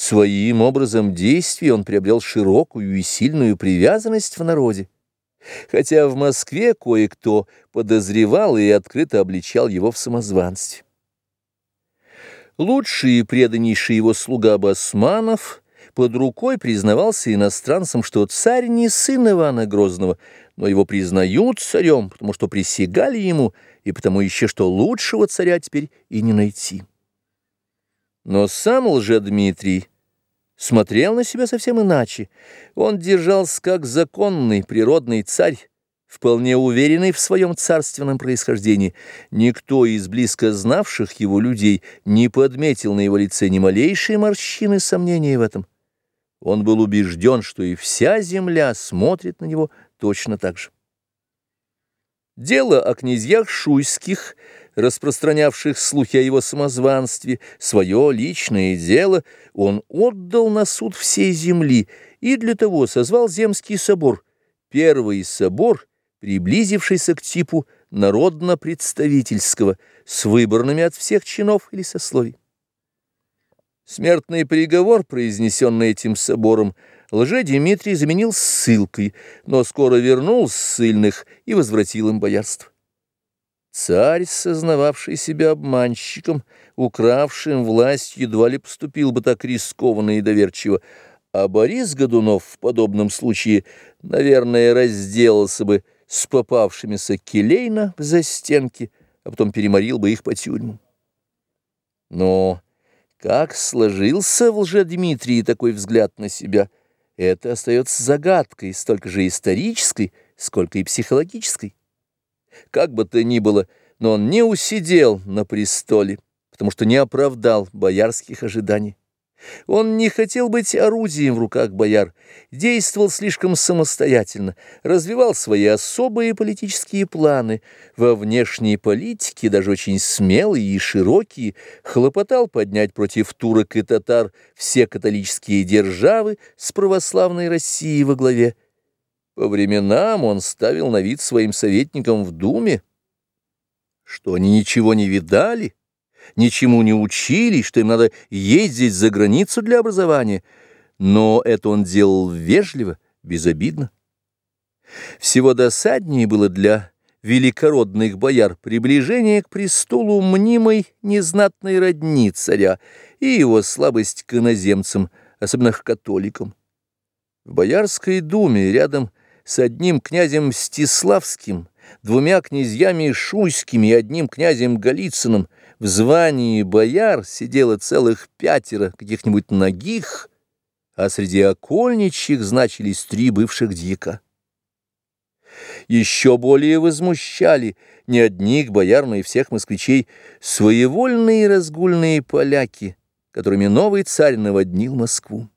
Своим образом действий он приобрел широкую и сильную привязанность в народе, хотя в Москве кое-кто подозревал и открыто обличал его в самозванстве. Лучший и преданнейший его слуга Басманов под рукой признавался иностранцам, что царь не сын Ивана Грозного, но его признают царем, потому что присягали ему, и потому еще что лучшего царя теперь и не найти. Но сам лже-Дмитрий смотрел на себя совсем иначе. Он держался как законный природный царь, вполне уверенный в своем царственном происхождении. Никто из близко знавших его людей не подметил на его лице ни малейшей морщины сомнения в этом. Он был убежден, что и вся земля смотрит на него точно так же. Дело о князьях шуйских – распространявших слухи о его самозванстве, свое личное дело, он отдал на суд всей земли и для того созвал Земский собор, первый собор, приблизившийся к типу народно-представительского, с выборными от всех чинов или сословий. Смертный приговор, произнесенный этим собором, лже-Дмитрий заменил ссылкой, но скоро вернул ссыльных и возвратил им боярство. Царь, сознававший себя обманщиком, укравшим власть, едва ли поступил бы так рискованно и доверчиво, а Борис Годунов в подобном случае, наверное, разделался бы с попавшимися келейно в застенки, а потом переморил бы их по тюрьмам. Но как сложился в лжедмитрии такой взгляд на себя, это остается загадкой, столько же исторической, сколько и психологической. Как бы то ни было, но он не усидел на престоле, потому что не оправдал боярских ожиданий. Он не хотел быть орудием в руках бояр, действовал слишком самостоятельно, развивал свои особые политические планы, во внешней политике, даже очень смелые и широкие, хлопотал поднять против турок и татар все католические державы с православной Россией во главе, по временам он ставил на вид своим советникам в Думе, что они ничего не видали, ничему не учились, что им надо ездить за границу для образования, но это он делал вежливо, безобидно. Всего досаднее было для великородных бояр приближение к престолу мнимой незнатной родни царя и его слабость к иноземцам, особенно к католикам. В Боярской думе рядом с одним князем Мстиславским, двумя князьями Шуйскими и одним князем Голицыным в звании бояр сидело целых пятеро каких-нибудь ногих, а среди окольничьих значились три бывших дьяка. Еще более возмущали не одних бояр, но и всех москвичей своевольные разгульные поляки, которыми новый царь наводнил Москву.